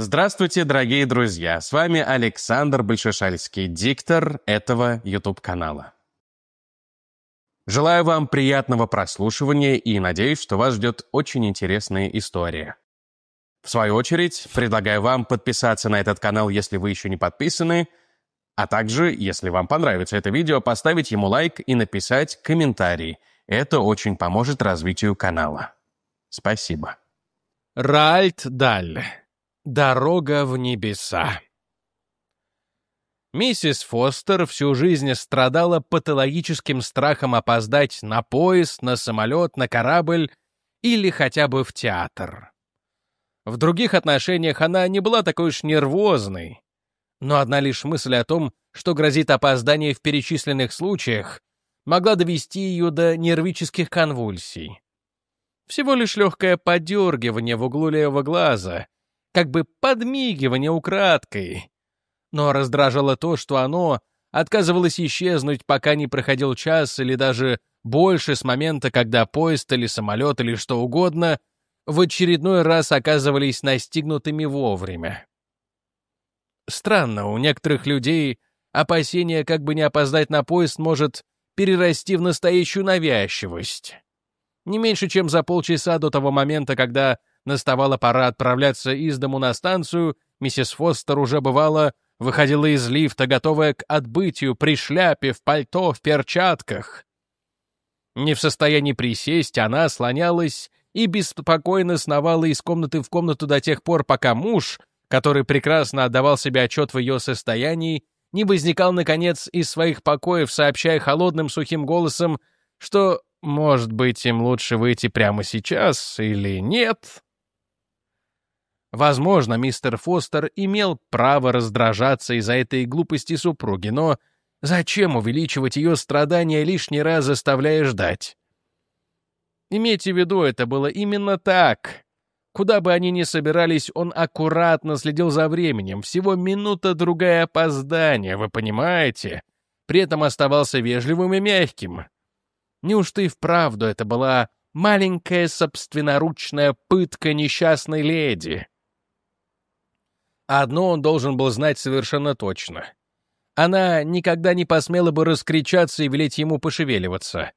Здравствуйте, дорогие друзья! С вами Александр Большешальский, диктор этого YouTube-канала. Желаю вам приятного прослушивания и надеюсь, что вас ждет очень интересная история. В свою очередь, предлагаю вам подписаться на этот канал, если вы еще не подписаны, а также, если вам понравится это видео, поставить ему лайк и написать комментарий. Это очень поможет развитию канала. Спасибо. Ральд Даль. Дорога в небеса. Миссис Фостер всю жизнь страдала патологическим страхом опоздать на поезд, на самолет, на корабль или хотя бы в театр. В других отношениях она не была такой уж нервозной, но одна лишь мысль о том, что грозит опоздание в перечисленных случаях, могла довести ее до нервических конвульсий. Всего лишь легкое подергивание в углу левого глаза — как бы подмигивание украдкой. Но раздражало то, что оно отказывалось исчезнуть, пока не проходил час или даже больше с момента, когда поезд или самолет или что угодно в очередной раз оказывались настигнутыми вовремя. Странно, у некоторых людей опасение как бы не опоздать на поезд может перерасти в настоящую навязчивость. Не меньше, чем за полчаса до того момента, когда Наставала пора отправляться из дому на станцию, миссис Фостер уже бывало выходила из лифта, готовая к отбытию при шляпе, в пальто, в перчатках. Не в состоянии присесть, она слонялась и беспокойно сновала из комнаты в комнату до тех пор, пока муж, который прекрасно отдавал себе отчет в ее состоянии, не возникал, наконец, из своих покоев, сообщая холодным сухим голосом, что, может быть, им лучше выйти прямо сейчас или нет. Возможно, мистер Фостер имел право раздражаться из-за этой глупости супруги, но зачем увеличивать ее страдания лишний раз, заставляя ждать? Имейте в виду, это было именно так. Куда бы они ни собирались, он аккуратно следил за временем, всего минута-другая опоздания, вы понимаете? При этом оставался вежливым и мягким. Неужто и вправду это была маленькая собственноручная пытка несчастной леди? Одно он должен был знать совершенно точно. Она никогда не посмела бы раскричаться и велеть ему пошевеливаться.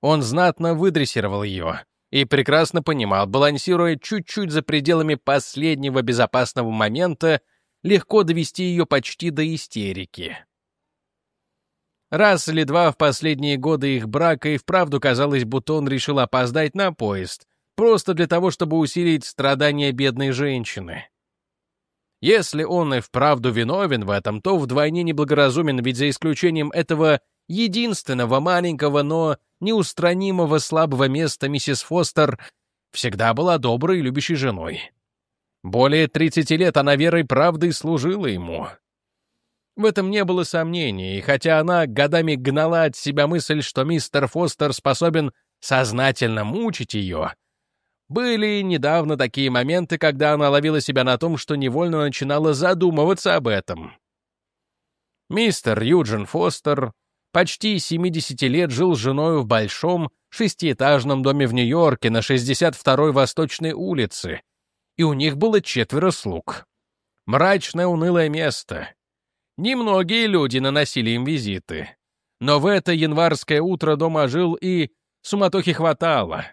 Он знатно выдрессировал ее и прекрасно понимал, балансируя чуть-чуть за пределами последнего безопасного момента, легко довести ее почти до истерики. Раз или два в последние годы их брака и вправду казалось, будто он решил опоздать на поезд, просто для того, чтобы усилить страдания бедной женщины. Если он и вправду виновен в этом, то вдвойне неблагоразумен, ведь за исключением этого единственного маленького, но неустранимого слабого места миссис Фостер всегда была доброй и любящей женой. Более 30 лет она верой правдой служила ему. В этом не было сомнений, и хотя она годами гнала от себя мысль, что мистер Фостер способен сознательно мучить ее, были недавно такие моменты, когда она ловила себя на том, что невольно начинала задумываться об этом. Мистер Юджин Фостер почти 70 лет жил с женой в большом шестиэтажном доме в Нью-Йорке на 62-й Восточной улице, и у них было четверо слуг. Мрачное, унылое место. Немногие люди наносили им визиты. Но в это январское утро дома жил и суматохи хватало.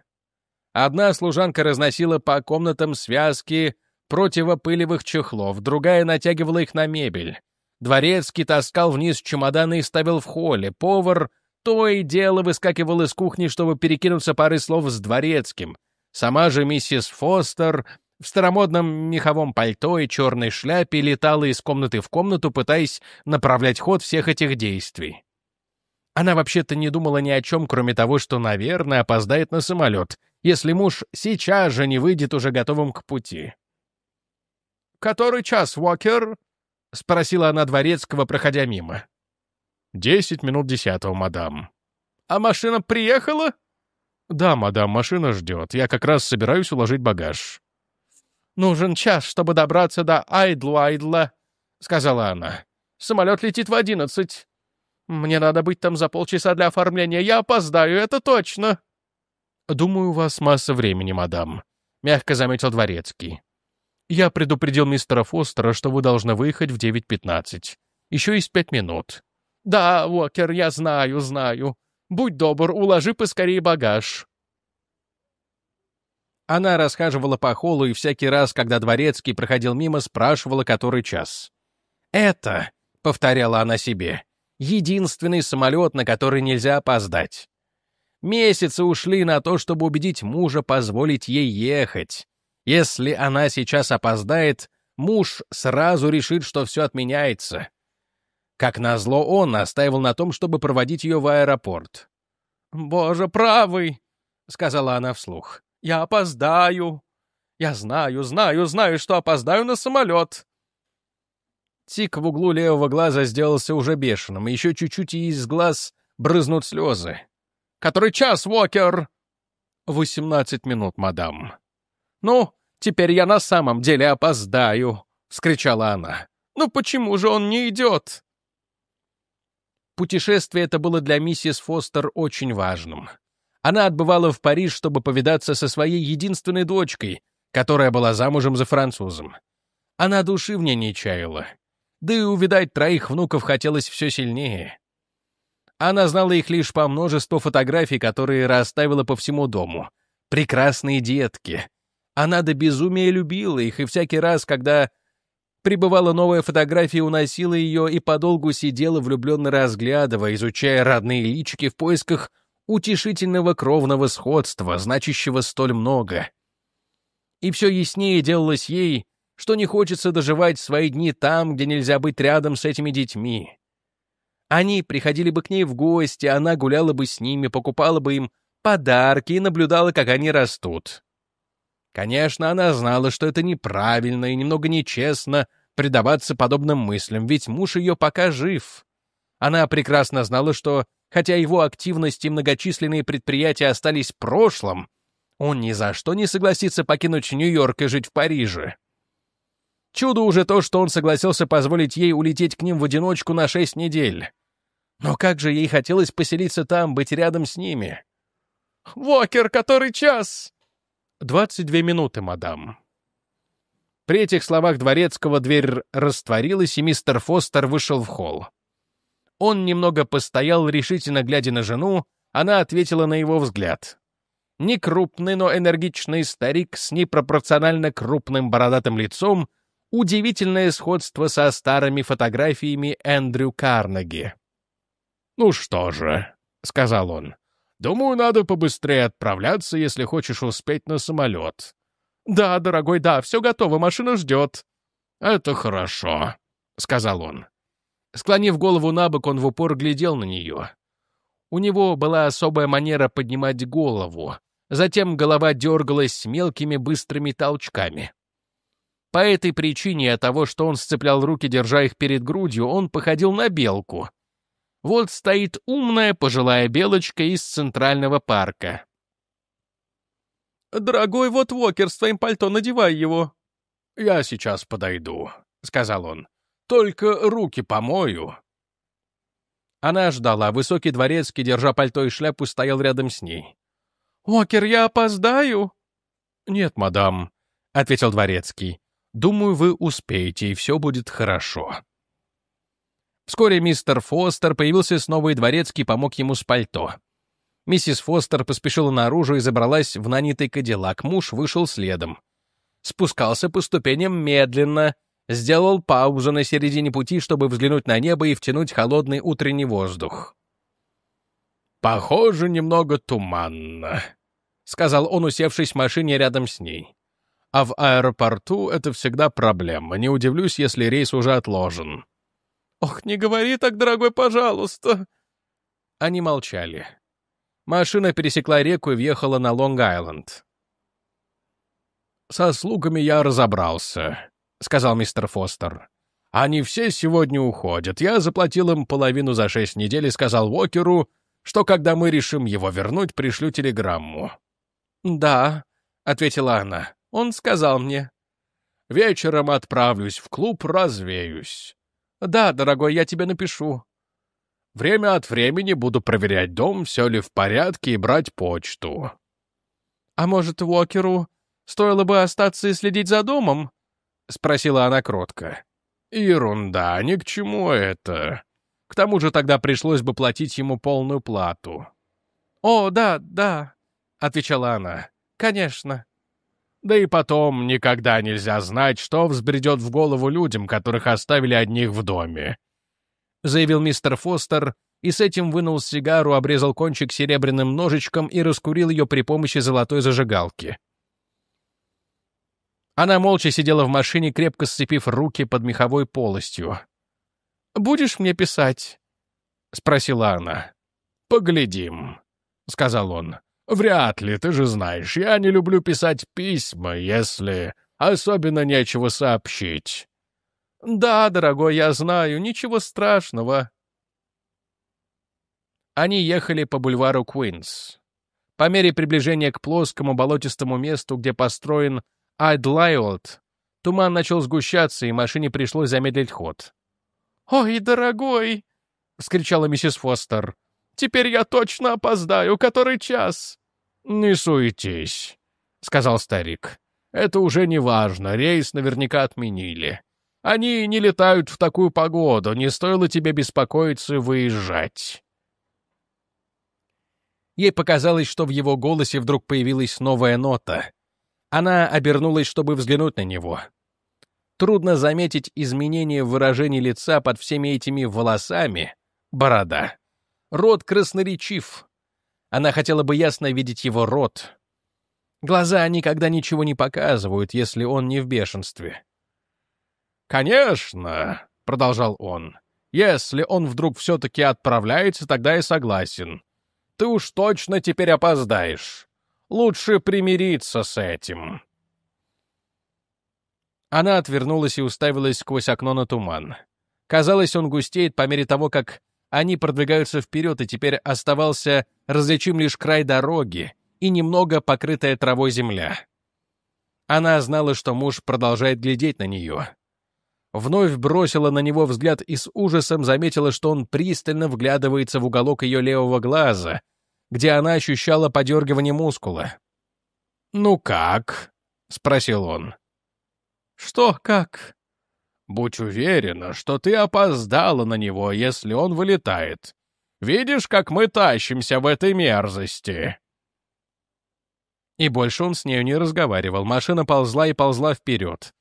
Одна служанка разносила по комнатам связки противопылевых чехлов, другая натягивала их на мебель. Дворецкий таскал вниз чемоданы и ставил в холле. Повар то и дело выскакивал из кухни, чтобы перекинуться парой слов с дворецким. Сама же миссис Фостер в старомодном меховом пальто и черной шляпе летала из комнаты в комнату, пытаясь направлять ход всех этих действий. Она вообще-то не думала ни о чем, кроме того, что, наверное, опоздает на самолет, если муж сейчас же не выйдет уже готовым к пути. «Который час, Уокер?» — спросила она дворецкого, проходя мимо. «Десять минут десятого, мадам». «А машина приехала?» «Да, мадам, машина ждет. Я как раз собираюсь уложить багаж». «Нужен час, чтобы добраться до Айдлу-Айдла», — сказала она. «Самолет летит в одиннадцать. Мне надо быть там за полчаса для оформления. Я опоздаю, это точно». «Думаю, у вас масса времени, мадам», — мягко заметил дворецкий. Я предупредил мистера Фостера, что вы должны выехать в 9.15. Еще есть пять минут. Да, Уокер, я знаю, знаю. Будь добр, уложи поскорее багаж. Она расхаживала по холлу и всякий раз, когда дворецкий проходил мимо, спрашивала, который час. «Это», — повторяла она себе, — «единственный самолет, на который нельзя опоздать». Месяцы ушли на то, чтобы убедить мужа позволить ей ехать. Если она сейчас опоздает, муж сразу решит, что все отменяется. Как назло, он настаивал на том, чтобы проводить ее в аэропорт. «Боже, правый!» — сказала она вслух. «Я опоздаю! Я знаю, знаю, знаю, что опоздаю на самолет!» Тик в углу левого глаза сделался уже бешеным, еще чуть-чуть и из глаз брызнут слезы. «Который час, Уокер?» «Восемнадцать минут, мадам». «Ну, теперь я на самом деле опоздаю!» — вскричала она. «Ну почему же он не идет?» Путешествие это было для миссис Фостер очень важным. Она отбывала в Париж, чтобы повидаться со своей единственной дочкой, которая была замужем за французом. Она души в ней не чаяла. Да и увидать троих внуков хотелось все сильнее. Она знала их лишь по множеству фотографий, которые расставила по всему дому. Прекрасные детки. Она до безумия любила их, и всякий раз, когда прибывала новая фотография, уносила ее и подолгу сидела, влюбленно разглядывая, изучая родные личики в поисках утешительного кровного сходства, значащего столь много. И все яснее делалось ей, что не хочется доживать свои дни там, где нельзя быть рядом с этими детьми. Они приходили бы к ней в гости, она гуляла бы с ними, покупала бы им подарки и наблюдала, как они растут. Конечно, она знала, что это неправильно и немного нечестно предаваться подобным мыслям, ведь муж ее пока жив. Она прекрасно знала, что, хотя его активность и многочисленные предприятия остались в прошлом, он ни за что не согласится покинуть Нью-Йорк и жить в Париже. Чудо уже то, что он согласился позволить ей улететь к ним в одиночку на шесть недель. Но как же ей хотелось поселиться там, быть рядом с ними. «Вокер, который час?» «Двадцать две минуты, мадам». При этих словах дворецкого дверь растворилась, и мистер Фостер вышел в холл. Он немного постоял, решительно глядя на жену, она ответила на его взгляд. Некрупный, но энергичный старик с непропорционально крупным бородатым лицом, удивительное сходство со старыми фотографиями Эндрю Карнеги. «Ну что же», — сказал он, Думаю, надо побыстрее отправляться, если хочешь успеть на самолет. Да, дорогой, да, все готово, машина ждет. Это хорошо, сказал он. Склонив голову на бок, он в упор глядел на нее. У него была особая манера поднимать голову. Затем голова дергалась мелкими быстрыми толчками. По этой причине, от того, что он сцеплял руки, держа их перед грудью, он походил на белку, вот стоит умная пожилая белочка из Центрального парка. «Дорогой, вот Вокер с твоим пальто, надевай его». «Я сейчас подойду», — сказал он. «Только руки помою». Она ждала. Высокий дворецкий, держа пальто и шляпу, стоял рядом с ней. «Уокер, я опоздаю?» «Нет, мадам», — ответил дворецкий. «Думаю, вы успеете, и все будет хорошо». Вскоре мистер Фостер появился снова, и дворецкий помог ему с пальто. Миссис Фостер поспешила наружу и забралась в нанятый кадиллак. Муж вышел следом. Спускался по ступеням медленно, сделал паузу на середине пути, чтобы взглянуть на небо и втянуть холодный утренний воздух. «Похоже, немного туманно», — сказал он, усевшись в машине рядом с ней. «А в аэропорту это всегда проблема. Не удивлюсь, если рейс уже отложен». «Ох, не говори так, дорогой, пожалуйста!» Они молчали. Машина пересекла реку и въехала на Лонг-Айленд. «Со слугами я разобрался», — сказал мистер Фостер. «Они все сегодня уходят. Я заплатил им половину за шесть недель и сказал Уокеру, что когда мы решим его вернуть, пришлю телеграмму». «Да», — ответила она, — «он сказал мне». «Вечером отправлюсь в клуб, развеюсь. «Да, дорогой, я тебе напишу». «Время от времени буду проверять дом, все ли в порядке, и брать почту». «А может, Уокеру стоило бы остаться и следить за домом?» — спросила она кротко. «Ерунда, ни к чему это. К тому же тогда пришлось бы платить ему полную плату». «О, да, да», — отвечала она. «Конечно». Да и потом никогда нельзя знать, что взбредет в голову людям, которых оставили одних в доме. Заявил мистер Фостер, и с этим вынул сигару, обрезал кончик серебряным ножичком и раскурил ее при помощи золотой зажигалки. Она молча сидела в машине, крепко сцепив руки под меховой полостью. «Будешь мне писать?» — спросила она. «Поглядим», — сказал он. «Вряд ли, ты же знаешь, я не люблю писать письма, если особенно нечего сообщить». «Да, дорогой, я знаю, ничего страшного». Они ехали по бульвару Куинс. По мере приближения к плоскому болотистому месту, где построен Айдлайлд, туман начал сгущаться, и машине пришлось замедлить ход. «Ой, дорогой!» — вскричала миссис Фостер. «Теперь я точно опоздаю. Который час?» «Не суетись», — сказал старик. «Это уже не важно. Рейс наверняка отменили. Они не летают в такую погоду. Не стоило тебе беспокоиться выезжать». Ей показалось, что в его голосе вдруг появилась новая нота. Она обернулась, чтобы взглянуть на него. Трудно заметить изменение в выражении лица под всеми этими волосами. Борода. Рот красноречив. Она хотела бы ясно видеть его рот. Глаза никогда ничего не показывают, если он не в бешенстве. «Конечно», — продолжал он, — «если он вдруг все-таки отправляется, тогда я согласен. Ты уж точно теперь опоздаешь. Лучше примириться с этим». Она отвернулась и уставилась сквозь окно на туман. Казалось, он густеет по мере того, как они продвигаются вперед, и теперь оставался различим лишь край дороги и немного покрытая травой земля. Она знала, что муж продолжает глядеть на нее. Вновь бросила на него взгляд и с ужасом заметила, что он пристально вглядывается в уголок ее левого глаза, где она ощущала подергивание мускула. «Ну как?» — спросил он. «Что как?» «Будь уверена, что ты опоздала на него, если он вылетает. Видишь, как мы тащимся в этой мерзости?» И больше он с нею не разговаривал. Машина ползла и ползла вперед.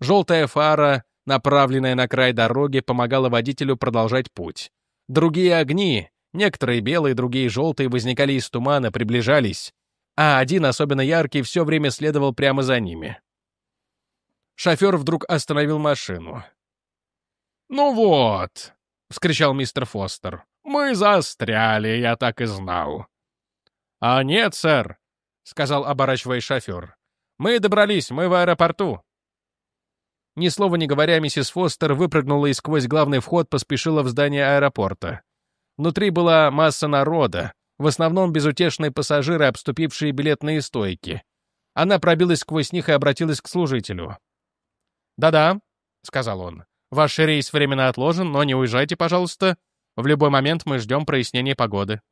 Желтая фара, направленная на край дороги, помогала водителю продолжать путь. Другие огни, Некоторые белые, другие желтые возникали из тумана, приближались, а один, особенно яркий, все время следовал прямо за ними. Шофер вдруг остановил машину. «Ну вот», — вскричал мистер Фостер, — «мы застряли, я так и знал». «А нет, сэр», — сказал, оборачиваясь шофер. «Мы добрались, мы в аэропорту». Ни слова не говоря, миссис Фостер выпрыгнула и сквозь главный вход поспешила в здание аэропорта. Внутри была масса народа, в основном безутешные пассажиры, обступившие билетные стойки. Она пробилась сквозь них и обратилась к служителю. «Да-да», — сказал он, — «ваш рейс временно отложен, но не уезжайте, пожалуйста. В любой момент мы ждем прояснения погоды».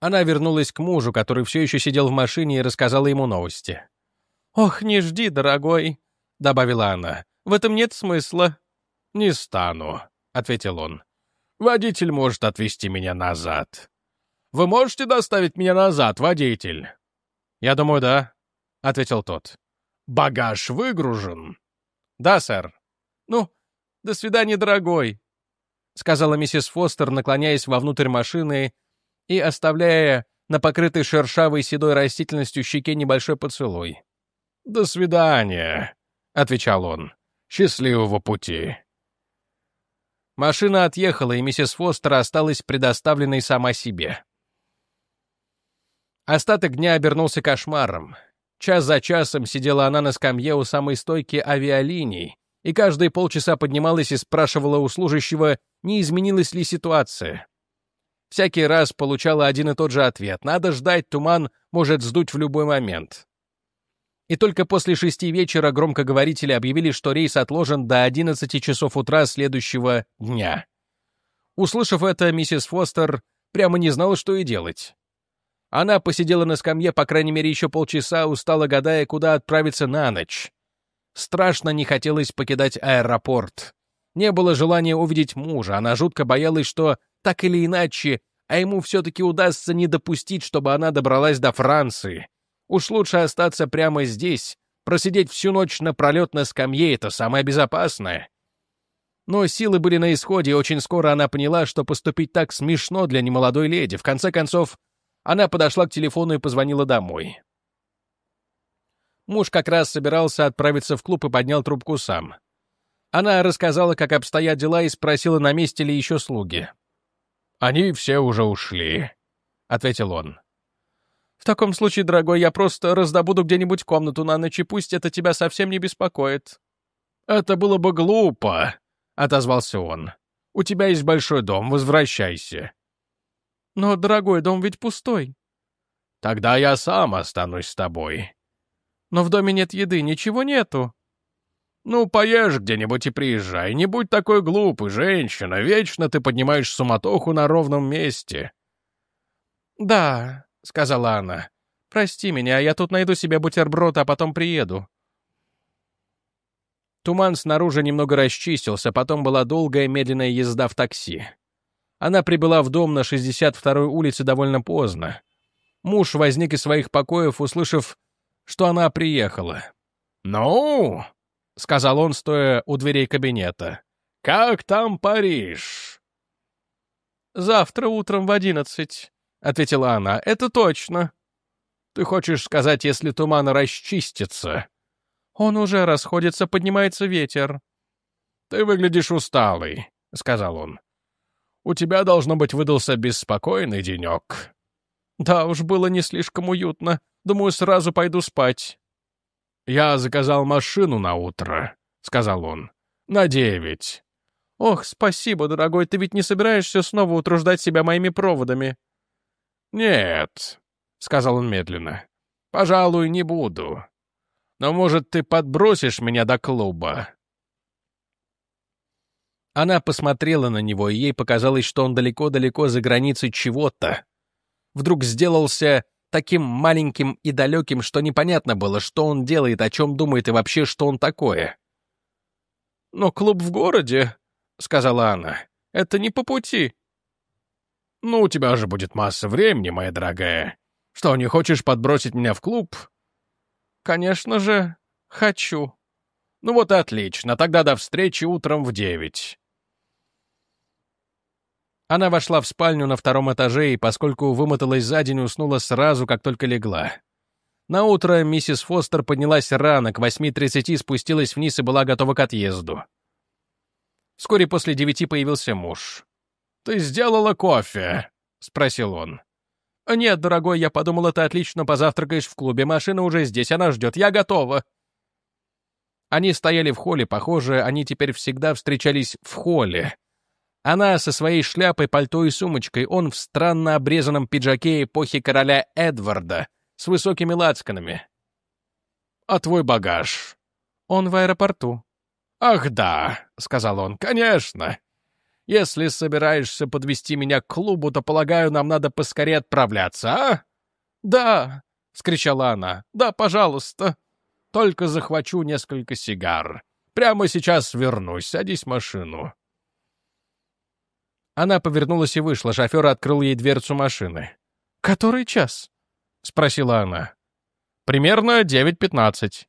Она вернулась к мужу, который все еще сидел в машине и рассказала ему новости. «Ох, не жди, дорогой», — добавила она. «В этом нет смысла». «Не стану», — ответил он. Водитель может отвезти меня назад. Вы можете доставить меня назад, водитель?» «Я думаю, да», — ответил тот. «Багаж выгружен?» «Да, сэр». «Ну, до свидания, дорогой», — сказала миссис Фостер, наклоняясь вовнутрь машины и оставляя на покрытой шершавой седой растительностью щеке небольшой поцелуй. «До свидания», — отвечал он. «Счастливого пути». Машина отъехала, и миссис Фостер осталась предоставленной сама себе. Остаток дня обернулся кошмаром. Час за часом сидела она на скамье у самой стойки авиалиний, и каждые полчаса поднималась и спрашивала у служащего, не изменилась ли ситуация. Всякий раз получала один и тот же ответ. Надо ждать, туман может сдуть в любой момент и только после шести вечера громкоговорители объявили, что рейс отложен до 11 часов утра следующего дня. Услышав это, миссис Фостер прямо не знала, что и делать. Она посидела на скамье, по крайней мере, еще полчаса, устала гадая, куда отправиться на ночь. Страшно не хотелось покидать аэропорт. Не было желания увидеть мужа, она жутко боялась, что, так или иначе, а ему все-таки удастся не допустить, чтобы она добралась до Франции. Уж лучше остаться прямо здесь, просидеть всю ночь напролет на скамье — это самое безопасное. Но силы были на исходе, и очень скоро она поняла, что поступить так смешно для немолодой леди. В конце концов, она подошла к телефону и позвонила домой. Муж как раз собирался отправиться в клуб и поднял трубку сам. Она рассказала, как обстоят дела, и спросила, на месте ли еще слуги. «Они все уже ушли», — ответил он. «В таком случае, дорогой, я просто раздобуду где-нибудь комнату на ночь, и пусть это тебя совсем не беспокоит». «Это было бы глупо», — отозвался он. «У тебя есть большой дом, возвращайся». «Но, дорогой, дом ведь пустой». «Тогда я сам останусь с тобой». «Но в доме нет еды, ничего нету». «Ну, поешь где-нибудь и приезжай. Не будь такой глупый, женщина. Вечно ты поднимаешь суматоху на ровном месте». «Да», — сказала она. «Прости меня, я тут найду себе бутерброд, а потом приеду». Туман снаружи немного расчистился, потом была долгая медленная езда в такси. Она прибыла в дом на 62-й улице довольно поздно. Муж возник из своих покоев, услышав, что она приехала. «Ну?» — сказал он, стоя у дверей кабинета. «Как там Париж?» «Завтра утром в одиннадцать», — ответила она. «Это точно». «Ты хочешь сказать, если туман расчистится?» «Он уже расходится, поднимается ветер». «Ты выглядишь усталый», — сказал он. «У тебя, должно быть, выдался беспокойный денек». «Да уж, было не слишком уютно. Думаю, сразу пойду спать». «Я заказал машину на утро», — сказал он. «На девять». «Ох, спасибо, дорогой, ты ведь не собираешься снова утруждать себя моими проводами?» «Нет», — сказал он медленно. «Пожалуй, не буду. Но, может, ты подбросишь меня до клуба?» Она посмотрела на него, и ей показалось, что он далеко-далеко за границей чего-то. Вдруг сделался таким маленьким и далеким, что непонятно было, что он делает, о чем думает и вообще, что он такое. «Но клуб в городе», — сказала она, — «это не по пути». «Ну, у тебя же будет масса времени, моя дорогая. Что, не хочешь подбросить меня в клуб?» «Конечно же, хочу». «Ну вот отлично, тогда до встречи утром в девять». Она вошла в спальню на втором этаже и, поскольку вымоталась за день, уснула сразу, как только легла. На утро миссис Фостер поднялась рано, к 8.30 спустилась вниз и была готова к отъезду. Вскоре после девяти появился муж. «Ты сделала кофе?» — спросил он. «Нет, дорогой, я подумал, ты отлично позавтракаешь в клубе. Машина уже здесь, она ждет. Я готова». Они стояли в холле, похоже, они теперь всегда встречались в холле. Она со своей шляпой, пальто и сумочкой, он в странно обрезанном пиджаке эпохи короля Эдварда с высокими лацканами. «А твой багаж?» «Он в аэропорту». «Ах да», — сказал он, — «конечно. Если собираешься подвести меня к клубу, то, полагаю, нам надо поскорее отправляться, а?» «Да», — скричала она, — «да, пожалуйста. Только захвачу несколько сигар. Прямо сейчас вернусь, садись в машину». Она повернулась и вышла, шофер открыл ей дверцу машины. «Который час?» — спросила она. «Примерно девять пятнадцать».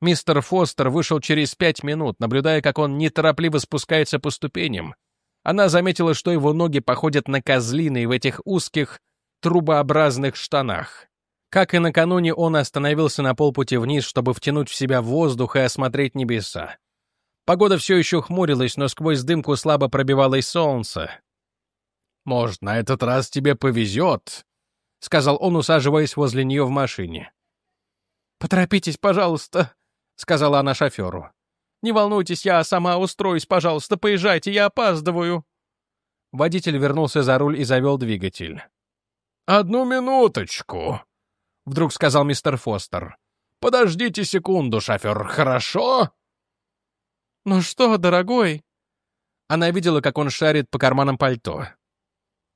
Мистер Фостер вышел через пять минут, наблюдая, как он неторопливо спускается по ступеням. Она заметила, что его ноги походят на козлиные в этих узких, трубообразных штанах. Как и накануне, он остановился на полпути вниз, чтобы втянуть в себя воздух и осмотреть небеса. Погода все еще хмурилась, но сквозь дымку слабо пробивалось солнце. «Может, на этот раз тебе повезет», — сказал он, усаживаясь возле нее в машине. «Поторопитесь, пожалуйста», — сказала она шоферу. «Не волнуйтесь, я сама устроюсь, пожалуйста, поезжайте, я опаздываю». Водитель вернулся за руль и завел двигатель. «Одну минуточку», — вдруг сказал мистер Фостер. «Подождите секунду, шофер, хорошо?» «Ну что, дорогой?» Она видела, как он шарит по карманам пальто.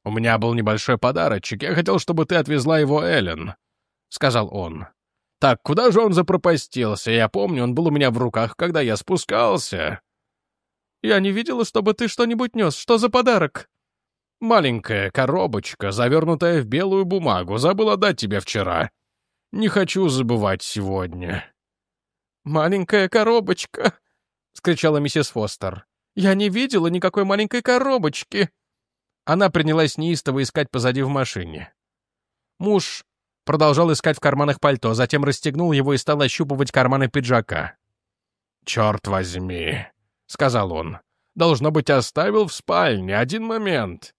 «У меня был небольшой подарочек. Я хотел, чтобы ты отвезла его Эллен», — сказал он. Так, куда же он запропастился? Я помню, он был у меня в руках, когда я спускался. Я не видела, чтобы ты что-нибудь нес. Что за подарок? Маленькая коробочка, завернутая в белую бумагу. Забыла дать тебе вчера. Не хочу забывать сегодня. «Маленькая коробочка!» — скричала миссис Фостер. «Я не видела никакой маленькой коробочки!» Она принялась неистово искать позади в машине. Муж продолжал искать в карманах пальто, затем расстегнул его и стал ощупывать карманы пиджака. «Черт возьми!» — сказал он. «Должно быть, оставил в спальне. Один момент».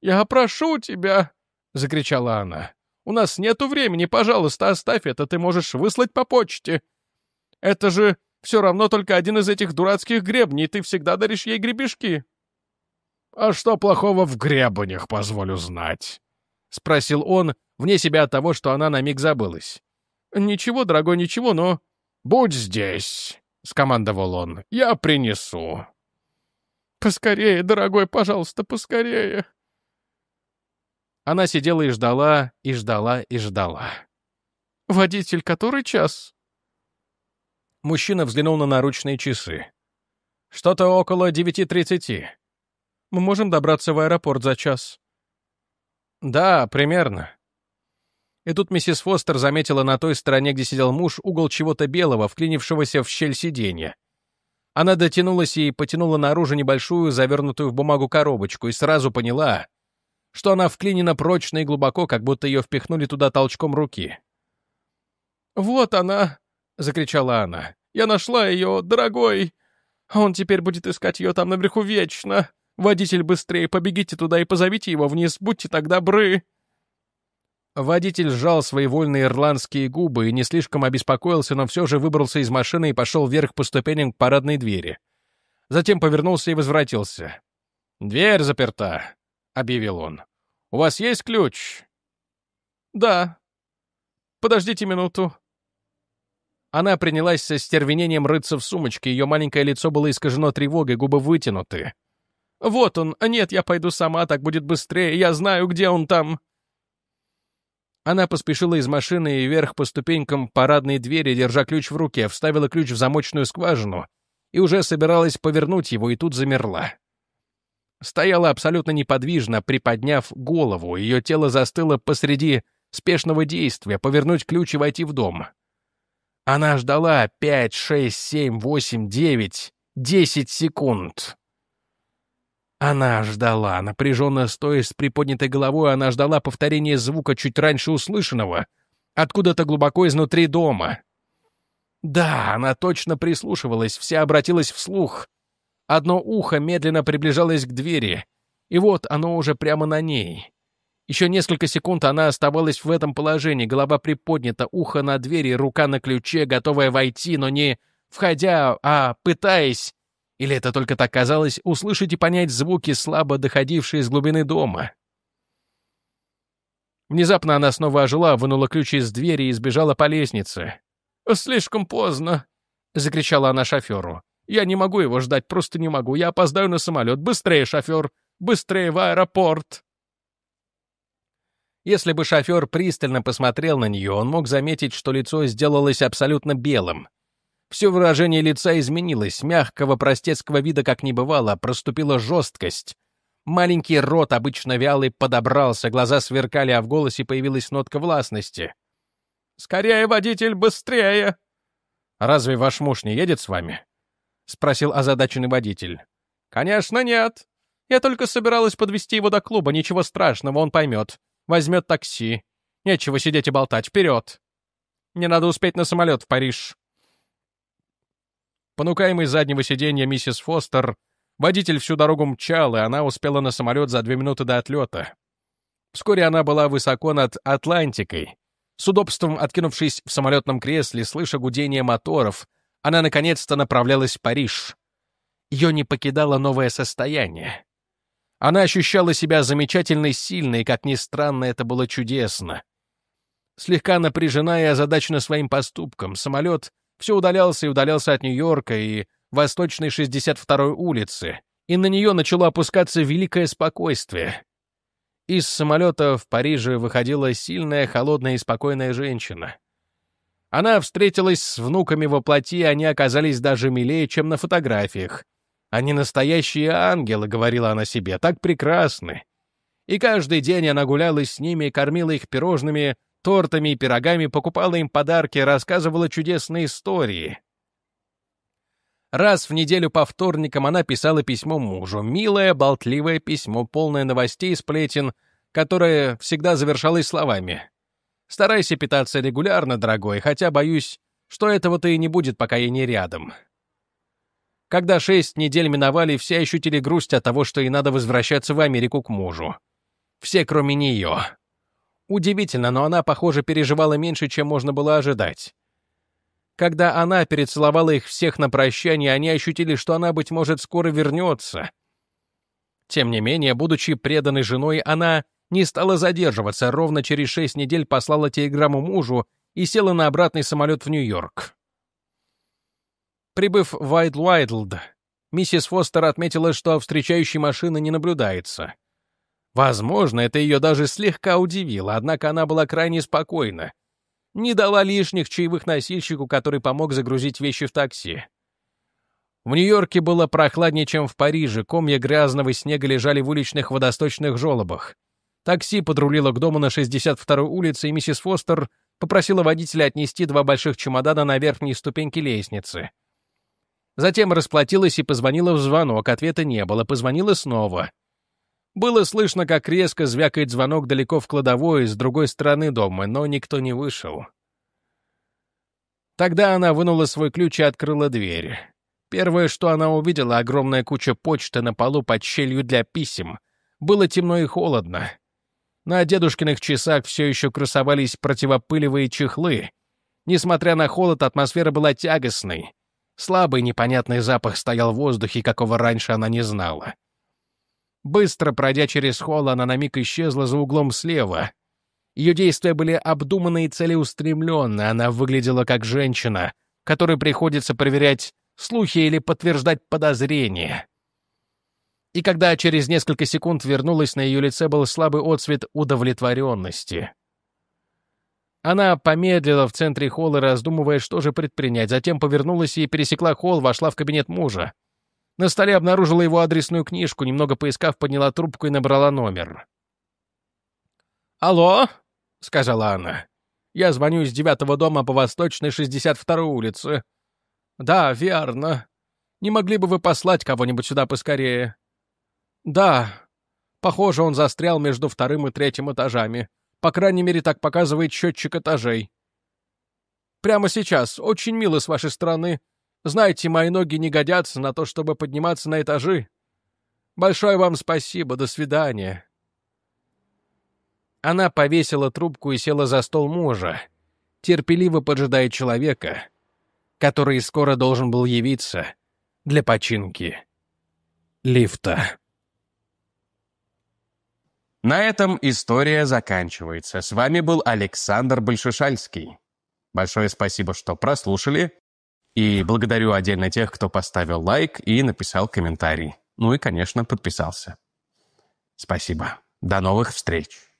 «Я прошу тебя!» — закричала она. «У нас нету времени. Пожалуйста, оставь это. Ты можешь выслать по почте. Это же все равно только один из этих дурацких гребней. Ты всегда даришь ей гребешки». «А что плохого в гребнях, позволю знать?» — спросил он, вне себя от того, что она на миг забылась. «Ничего, дорогой, ничего, но...» «Будь здесь», — скомандовал он. «Я принесу». «Поскорее, дорогой, пожалуйста, поскорее». Она сидела и ждала, и ждала, и ждала. «Водитель, который час?» Мужчина взглянул на наручные часы. «Что-то около девяти тридцати. Мы можем добраться в аэропорт за час». «Да, примерно». И тут миссис Фостер заметила на той стороне, где сидел муж, угол чего-то белого, вклинившегося в щель сиденья. Она дотянулась и потянула наружу небольшую, завернутую в бумагу коробочку, и сразу поняла, что она вклинена прочно и глубоко, как будто ее впихнули туда толчком руки. «Вот она!» — закричала она. «Я нашла ее, дорогой! Он теперь будет искать ее там наверху вечно! Водитель, быстрее побегите туда и позовите его вниз, будьте так добры!» Водитель сжал свои вольные ирландские губы и не слишком обеспокоился, но все же выбрался из машины и пошел вверх по ступеням к парадной двери. Затем повернулся и возвратился. «Дверь заперта», — объявил он. «У вас есть ключ?» «Да». «Подождите минуту». Она принялась со стервенением рыться в сумочке, ее маленькое лицо было искажено тревогой, губы вытянуты. «Вот он! Нет, я пойду сама, так будет быстрее, я знаю, где он там!» Она поспешила из машины и вверх по ступенькам парадной двери, держа ключ в руке, вставила ключ в замочную скважину и уже собиралась повернуть его, и тут замерла. Стояла абсолютно неподвижно, приподняв голову, ее тело застыло посреди спешного действия, повернуть ключ и войти в дом. Она ждала пять, шесть, семь, восемь, девять, десять секунд. Она ждала, напряженно стоя с приподнятой головой, она ждала повторения звука чуть раньше услышанного, откуда-то глубоко изнутри дома. Да, она точно прислушивалась, вся обратилась вслух. Одно ухо медленно приближалось к двери, и вот оно уже прямо на ней. Еще несколько секунд она оставалась в этом положении, голова приподнята, ухо на двери, рука на ключе, готовая войти, но не входя, а пытаясь или это только так казалось, услышать и понять звуки, слабо доходившие из глубины дома? Внезапно она снова ожила, вынула ключ из двери и сбежала по лестнице. «Слишком поздно!» — закричала она шоферу. «Я не могу его ждать, просто не могу. Я опоздаю на самолет. Быстрее, шофер! Быстрее в аэропорт!» Если бы шофер пристально посмотрел на нее, он мог заметить, что лицо сделалось абсолютно белым. Все выражение лица изменилось, мягкого простецкого вида как не бывало, проступила жесткость. Маленький рот, обычно вялый, подобрался, глаза сверкали, а в голосе появилась нотка властности. «Скорее, водитель, быстрее!» «Разве ваш муж не едет с вами?» — спросил озадаченный водитель. «Конечно нет. Я только собиралась подвести его до клуба, ничего страшного, он поймет. Возьмет такси. Нечего сидеть и болтать, вперед! Мне надо успеть на самолет в Париж». Понукаемый заднего сиденья миссис Фостер, водитель всю дорогу мчал, и она успела на самолет за две минуты до отлета. Вскоре она была высоко над Атлантикой. С удобством откинувшись в самолетном кресле, слыша гудение моторов, она наконец-то направлялась в Париж. Ее не покидало новое состояние. Она ощущала себя замечательной, сильной, как ни странно, это было чудесно. Слегка напряжена и озадачена своим поступком, самолет все удалялся и удалялся от Нью-Йорка и восточной 62-й улицы, и на нее начало опускаться великое спокойствие. Из самолета в Париже выходила сильная, холодная и спокойная женщина. Она встретилась с внуками во плоти, и они оказались даже милее, чем на фотографиях. «Они настоящие ангелы», — говорила она себе, — «так прекрасны». И каждый день она гуляла с ними, кормила их пирожными, тортами и пирогами, покупала им подарки, рассказывала чудесные истории. Раз в неделю по вторникам она писала письмо мужу, милое, болтливое письмо, полное новостей и сплетен, которое всегда завершалось словами. «Старайся питаться регулярно, дорогой, хотя боюсь, что этого-то и не будет, пока я не рядом». Когда шесть недель миновали, все ощутили грусть от того, что ей надо возвращаться в Америку к мужу. Все, кроме нее. Удивительно, но она, похоже, переживала меньше, чем можно было ожидать. Когда она перецеловала их всех на прощание, они ощутили, что она, быть может, скоро вернется. Тем не менее, будучи преданной женой, она не стала задерживаться, ровно через шесть недель послала телеграмму мужу и села на обратный самолет в Нью-Йорк. Прибыв в Уайт-Уайтлд, миссис Фостер отметила, что встречающей машины не наблюдается. Возможно, это ее даже слегка удивило, однако она была крайне спокойна. Не дала лишних чаевых носильщику, который помог загрузить вещи в такси. В Нью-Йорке было прохладнее, чем в Париже, комья грязного снега лежали в уличных водосточных желобах. Такси подрулило к дому на 62-й улице, и миссис Фостер попросила водителя отнести два больших чемодана на верхние ступеньки лестницы. Затем расплатилась и позвонила в звонок, ответа не было, позвонила снова. Было слышно, как резко звякает звонок далеко в кладовой с другой стороны дома, но никто не вышел. Тогда она вынула свой ключ и открыла дверь. Первое, что она увидела, огромная куча почты на полу под щелью для писем. Было темно и холодно. На дедушкиных часах все еще красовались противопылевые чехлы. Несмотря на холод, атмосфера была тягостной. Слабый непонятный запах стоял в воздухе, какого раньше она не знала. Быстро пройдя через холл, она на миг исчезла за углом слева. Ее действия были обдуманные и целеустремленные, она выглядела как женщина, которой приходится проверять слухи или подтверждать подозрения. И когда через несколько секунд вернулась, на ее лице был слабый отсвет удовлетворенности. Она помедлила в центре холла, раздумывая, что же предпринять, затем повернулась и пересекла холл, вошла в кабинет мужа. На столе обнаружила его адресную книжку, немного поискав, подняла трубку и набрала номер. «Алло?» — сказала она. «Я звоню из девятого дома по Восточной, 62-й улице». «Да, верно. Не могли бы вы послать кого-нибудь сюда поскорее?» «Да. Похоже, он застрял между вторым и третьим этажами. По крайней мере, так показывает счетчик этажей. Прямо сейчас. Очень мило с вашей стороны. Знаете, мои ноги не годятся на то, чтобы подниматься на этажи. Большое вам спасибо. До свидания. Она повесила трубку и села за стол мужа, терпеливо поджидая человека, который скоро должен был явиться для починки лифта. На этом история заканчивается. С вами был Александр Большешальский. Большое спасибо, что прослушали. И благодарю отдельно тех, кто поставил лайк и написал комментарий. Ну и, конечно, подписался. Спасибо. До новых встреч.